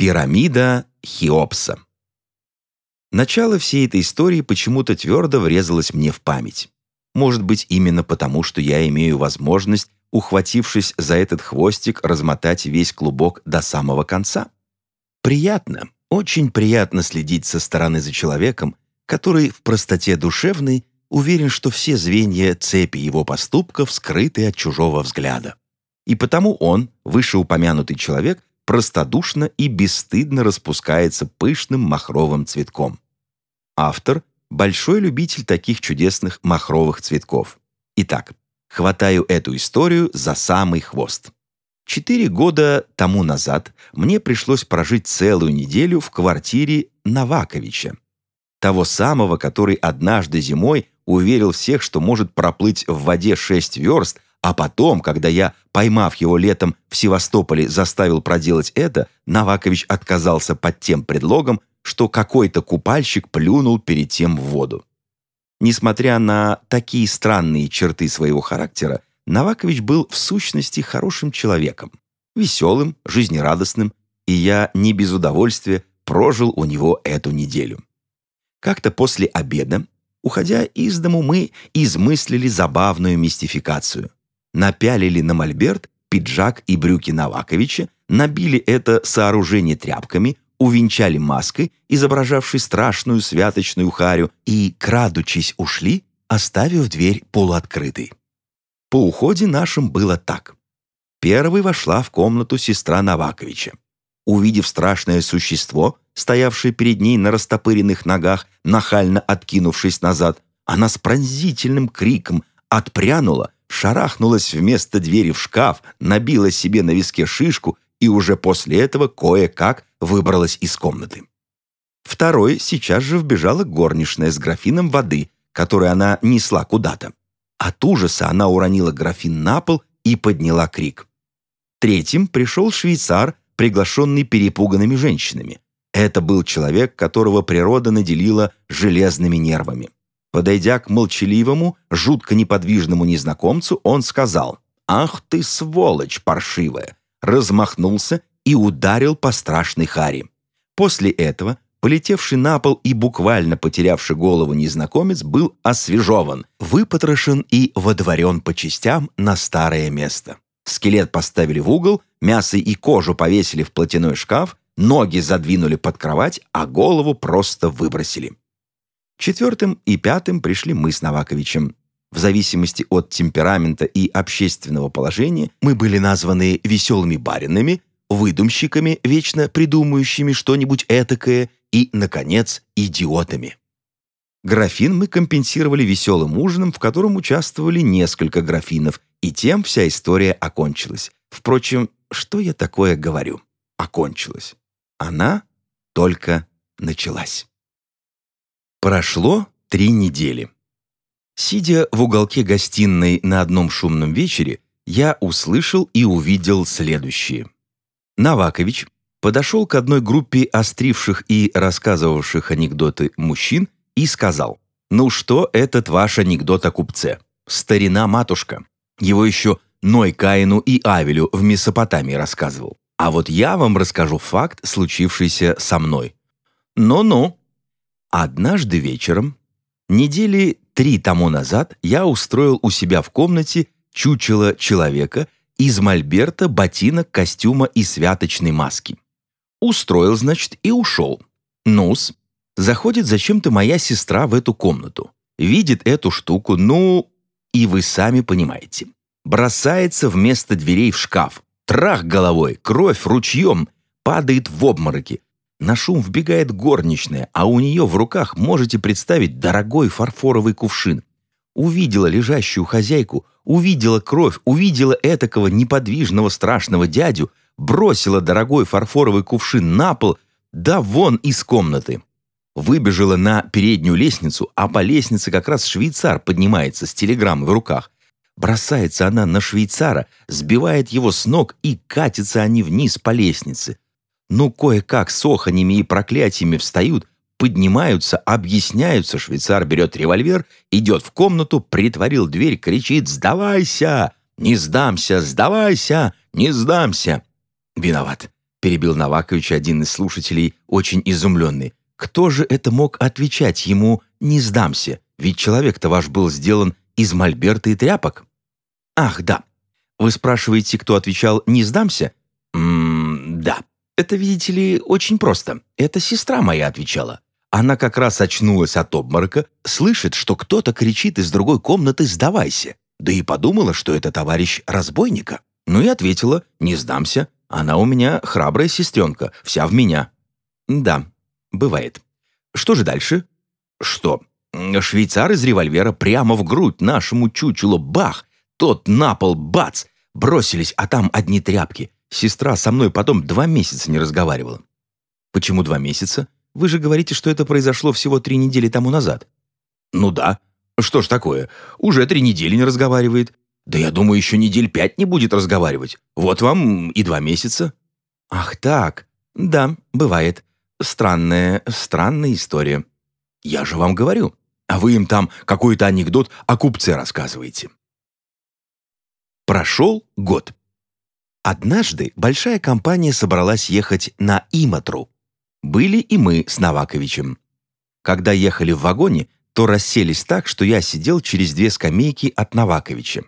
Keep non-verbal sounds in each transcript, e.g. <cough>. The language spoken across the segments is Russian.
Пирамида Хеопса. Начало всей этой истории почему-то твердо врезалось мне в память. Может быть, именно потому, что я имею возможность, ухватившись за этот хвостик, размотать весь клубок до самого конца. Приятно, очень приятно следить со стороны за человеком, который в простоте душевной уверен, что все звенья цепи его поступков скрыты от чужого взгляда. И потому он, вышеупомянутый человек, простодушно и бесстыдно распускается пышным махровым цветком. Автор – большой любитель таких чудесных махровых цветков. Итак, хватаю эту историю за самый хвост. Четыре года тому назад мне пришлось прожить целую неделю в квартире Новаковича, того самого, который однажды зимой уверил всех, что может проплыть в воде шесть верст, а потом, когда я, поймав его летом в Севастополе, заставил проделать это, Навакович отказался под тем предлогом, что какой-то купальщик плюнул перед тем в воду. Несмотря на такие странные черты своего характера, Навакович был в сущности хорошим человеком, веселым, жизнерадостным, и я не без удовольствия прожил у него эту неделю. Как-то после обеда, уходя из дому, мы измыслили забавную мистификацию напялили на мольберт пиджак и брюки Наваковича, набили это сооружение тряпками, увенчали маской, изображавшей страшную святочную харю, и, крадучись, ушли, оставив дверь полуоткрытой. По уходе нашим было так. Первой вошла в комнату сестра Наваковича. Увидев страшное существо, стоявшее перед ней на растопыренных ногах, нахально откинувшись назад, она с пронзительным криком отпрянула, шарахнулась вместо двери в шкаф, набила себе на виске шишку и уже после этого кое-как выбралась из комнаты. Второй сейчас же вбежала горничная с графином воды, которую она несла куда-то. От ужаса она уронила графин на пол и подняла крик. Третьим пришел швейцар, приглашенный перепуганными женщинами. Это был человек, которого природа наделила железными нервами. Подойдя к молчаливому, жутко неподвижному незнакомцу, он сказал «Ах ты, сволочь паршивая!» размахнулся и ударил по страшной харе. После этого полетевший на пол и буквально потерявший голову незнакомец был освежеван, выпотрошен и водворен по частям на старое место. Скелет поставили в угол, мясо и кожу повесили в платяной шкаф, ноги задвинули под кровать, а голову просто выбросили. Четвертым и пятым пришли мы с Новаковичем. В зависимости от темперамента и общественного положения мы были названы веселыми баринами, выдумщиками, вечно придумывающими что-нибудь этакое, и, наконец, идиотами. Графин мы компенсировали веселым ужином, в котором участвовали несколько графинов, и тем вся история окончилась. Впрочем, что я такое говорю? Окончилась. Она только началась. Прошло три недели. Сидя в уголке гостиной на одном шумном вечере, я услышал и увидел следующее. Навакович подошел к одной группе остривших и рассказывавших анекдоты мужчин и сказал, «Ну что этот ваш анекдот о купце? Старина-матушка. Его еще Ной Каину и Авелю в Месопотамии рассказывал. А вот я вам расскажу факт, случившийся со мной. Ну-ну, Однажды вечером, недели три тому назад, я устроил у себя в комнате чучело человека из мольберта, ботинок, костюма и святочной маски. Устроил, значит, и ушел. Нус. Заходит зачем-то моя сестра в эту комнату. Видит эту штуку, ну, и вы сами понимаете. Бросается вместо дверей в шкаф. Трах головой, кровь ручьем, падает в обмороки. На шум вбегает горничная, а у нее в руках можете представить дорогой фарфоровый кувшин. Увидела лежащую хозяйку, увидела кровь, увидела этакого неподвижного страшного дядю, бросила дорогой фарфоровый кувшин на пол, да вон из комнаты. Выбежала на переднюю лестницу, а по лестнице как раз швейцар поднимается с телеграммой в руках. Бросается она на швейцара, сбивает его с ног и катятся они вниз по лестнице. Ну, кое-как с оханями и проклятиями встают, поднимаются, объясняются, швейцар берет револьвер, идет в комнату, притворил дверь, кричит «Сдавайся! Не сдамся! Сдавайся! Не сдамся!» Виноват. перебил Новакович один из слушателей, очень изумленный. Кто же это мог отвечать ему «не сдамся», ведь человек-то ваш был сделан из мольберта и тряпок? Ах, да. Вы спрашиваете, кто отвечал «не сдамся»? Ммм, да. Это, видите ли, очень просто. Это сестра моя отвечала. Она как раз очнулась от обморока, слышит, что кто-то кричит из другой комнаты «сдавайся». Да и подумала, что это товарищ разбойника. Ну и ответила «не сдамся». Она у меня храбрая сестренка, вся в меня. Да, бывает. Что же дальше? Что? Швейцар из револьвера прямо в грудь нашему чучелу бах! Тот на пол бац! Бросились, а там одни тряпки. Сестра со мной потом два месяца не разговаривала. Почему два месяца? Вы же говорите, что это произошло всего три недели тому назад. Ну да. Что ж такое? Уже три недели не разговаривает. Да я думаю, еще недель пять не будет разговаривать. Вот вам и два месяца. Ах так. Да, бывает. Странная, странная история. Я же вам говорю. А вы им там какой-то анекдот о купце рассказываете. Прошел год. Однажды большая компания собралась ехать на Иматру. Были и мы с Новаковичем. Когда ехали в вагоне, то расселись так, что я сидел через две скамейки от Новаковича.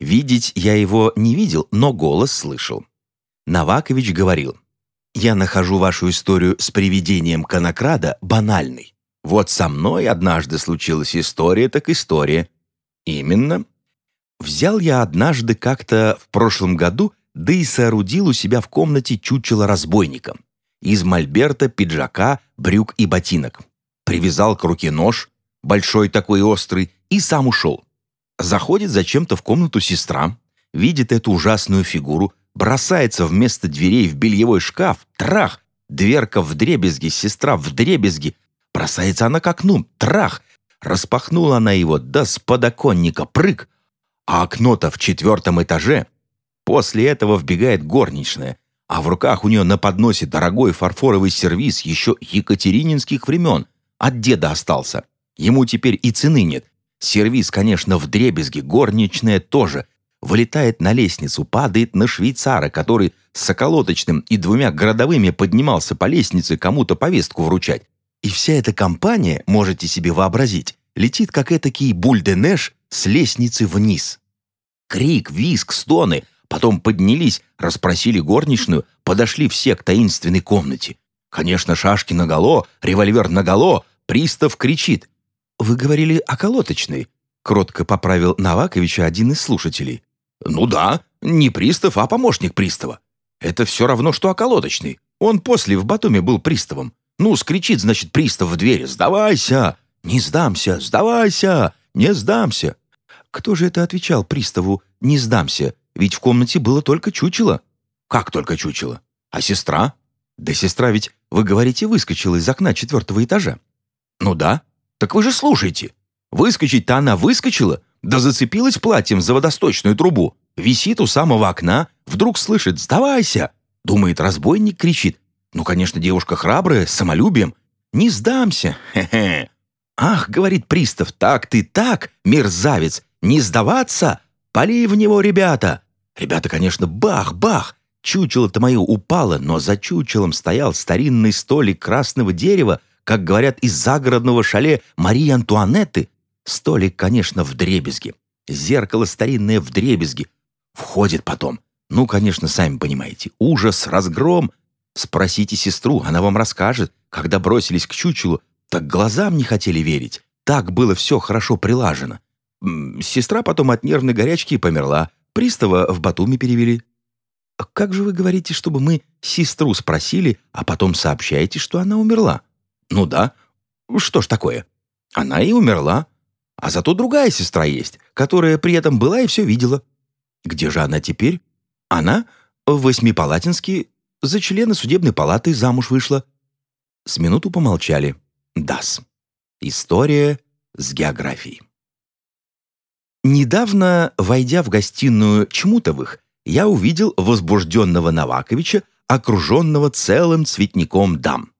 Видеть я его не видел, но голос слышал. Новакович говорил, «Я нахожу вашу историю с привидением конокрада банальной. Вот со мной однажды случилась история, так история. Именно. Взял я однажды как-то в прошлом году да и соорудил у себя в комнате чучело разбойника. Из мольберта, пиджака, брюк и ботинок. Привязал к руке нож, большой такой острый, и сам ушел. Заходит зачем-то в комнату сестра, видит эту ужасную фигуру, бросается вместо дверей в бельевой шкаф, трах, дверка в дребезги, сестра в дребезги, бросается она к окну, трах, распахнула она его, да с подоконника, прыг, а окно-то в четвертом этаже, После этого вбегает горничная, а в руках у нее на подносе дорогой фарфоровый сервиз еще екатерининских времен. От деда остался. Ему теперь и цены нет. Сервиз, конечно, в дребезге, горничная тоже. Вылетает на лестницу, падает на швейцара, который с околоточным и двумя городовыми поднимался по лестнице кому-то повестку вручать. И вся эта компания, можете себе вообразить, летит как этакий бульденеш с лестницы вниз. Крик, виск, стоны, Потом поднялись, расспросили горничную, подошли все к таинственной комнате. Конечно, шашки наголо, револьвер наголо, пристав кричит. «Вы говорили о колоточной?» — кротко поправил Наваковича один из слушателей. «Ну да, не пристав, а помощник пристава. Это все равно, что околоточный. Он после в Батуме был приставом. Ну, скричит, значит, пристав в двери. «Сдавайся! Не сдамся! Сдавайся! Не сдамся!» Кто же это отвечал приставу «не сдамся»? Ведь в комнате было только чучело. Как только чучело? А сестра? Да сестра ведь, вы говорите, выскочила из окна четвертого этажа. Ну да. Так вы же слушайте. Выскочить-то она выскочила, да зацепилась платьем за водосточную трубу. Висит у самого окна, вдруг слышит «Сдавайся!» Думает, разбойник кричит. Ну, конечно, девушка храбрая, с самолюбием. «Не сдамся! Хе-хе!» «Ах, — говорит пристав, — так ты так, мерзавец! Не сдаваться? Пали в него, ребята!» Ребята, конечно, бах-бах! Чучело-то мое упало, но за чучелом стоял старинный столик красного дерева, как говорят из загородного шале Марии Антуанетты. Столик, конечно, в дребезге. Зеркало старинное в дребезге. Входит потом. Ну, конечно, сами понимаете. Ужас, разгром. Спросите сестру, она вам расскажет. Когда бросились к чучелу, так глазам не хотели верить. Так было все хорошо прилажено. Сестра потом от нервной горячки померла. Пристава в Батуми перевели. Как же вы говорите, чтобы мы сестру спросили, а потом сообщаете, что она умерла? Ну да. Что ж такое? Она и умерла. А зато другая сестра есть, которая при этом была и все видела. Где же она теперь? Она в Восьмипалатинске за члена судебной палаты замуж вышла. С минуту помолчали. Дас. История с географией. Недавно, войдя в гостиную Чмутовых, я увидел возбужденного Новаковича, окруженного целым цветником дам.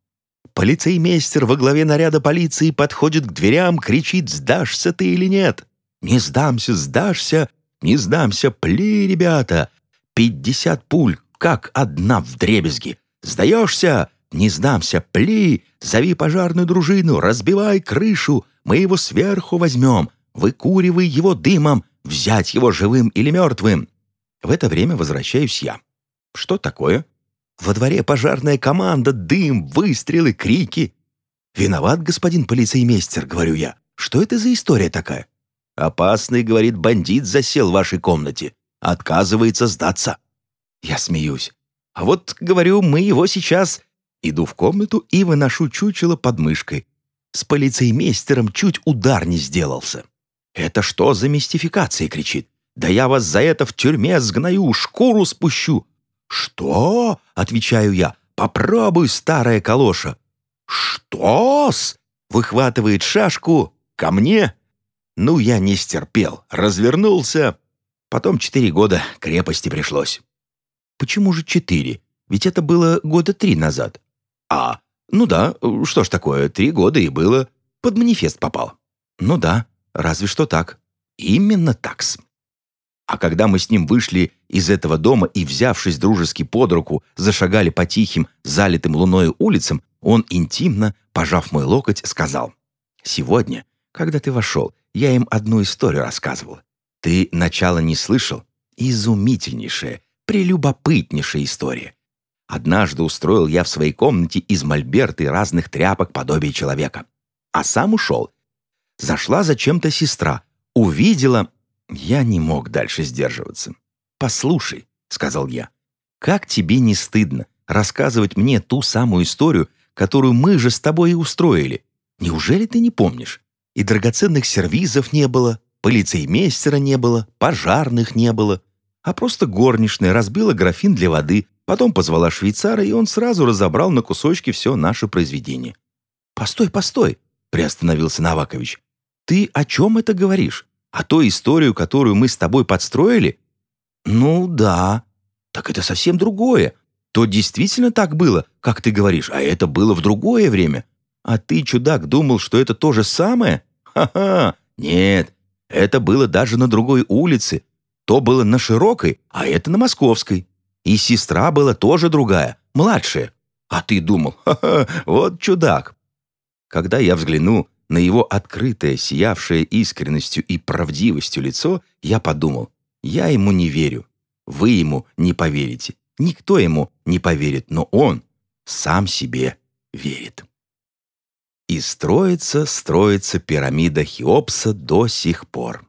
Полицеймейстер во главе наряда полиции подходит к дверям, кричит «Сдашься ты или нет?» «Не сдамся, сдашься, не сдамся, пли, ребята!» «Пятьдесят пуль, как одна в дребезги. Сдаешься? Не сдамся, пли, зови пожарную дружину, разбивай крышу, мы его сверху возьмем, выкуривай его дымом, взять его живым или мертвым. В это время возвращаюсь я. Что такое? Во дворе пожарная команда, дым, выстрелы, крики. «Виноват, господин полицеймейстер», — говорю я. «Что это за история такая?» «Опасный, — говорит, — бандит засел в вашей комнате. Отказывается сдаться». Я смеюсь. «А вот, — говорю, — мы его сейчас...» Иду в комнату и выношу чучело под мышкой. С полицеймейстером чуть удар не сделался. «Это что за мистификация?» — кричит. «Да я вас за это в тюрьме сгною, шкуру спущу!» «Что?» — отвечаю я. «Попробуй, старая калоша!» «Что-с?» — выхватывает шашку. «Ко мне?» Ну, я не стерпел, развернулся. Потом четыре года крепости пришлось. Почему же четыре? Ведь это было года три назад. А, ну да, что ж такое, три года и было. Под манифест попал. Ну да, разве что так. Именно такс. А когда мы с ним вышли из этого дома и, взявшись дружески под руку, зашагали по тихим, залитым луной улицам, он интимно, пожав мой локоть, сказал, «Сегодня, когда ты вошел, я им одну историю рассказывал. Ты начало не слышал? Изумительнейшая, прелюбопытнейшая история. Однажды устроил я в своей комнате из мольберта и разных тряпок подобие человека. А сам ушел. Зашла зачем-то сестра. Увидела, я не мог дальше сдерживаться. «Послушай», — сказал я, — «как тебе не стыдно рассказывать мне ту самую историю, которую мы же с тобой и устроили? Неужели ты не помнишь? И драгоценных сервизов не было, полицеймейстера не было, пожарных не было, а просто горничная разбила графин для воды, потом позвала швейцара, и он сразу разобрал на кусочки все наше произведение. «Постой, постой!» — приостановился Навакович. «Ты о чем это говоришь? А ту историю, которую мы с тобой подстроили? Ну да. Так это совсем другое. То действительно так было, как ты говоришь, а это было в другое время. А ты, чудак, думал, что это то же самое? Ха-ха! Нет, это было даже на другой улице. То было на Широкой, а это на Московской. И сестра была тоже другая, младшая. А ты думал, <laughs> ха-ха, вот чудак. Когда я взгляну на его открытое, сиявшее искренностью и правдивостью лицо, я подумал, я ему не верю. Вы ему не поверите. Никто ему не поверит, но он сам себе верит. И строится, строится пирамида Хеопса до сих пор.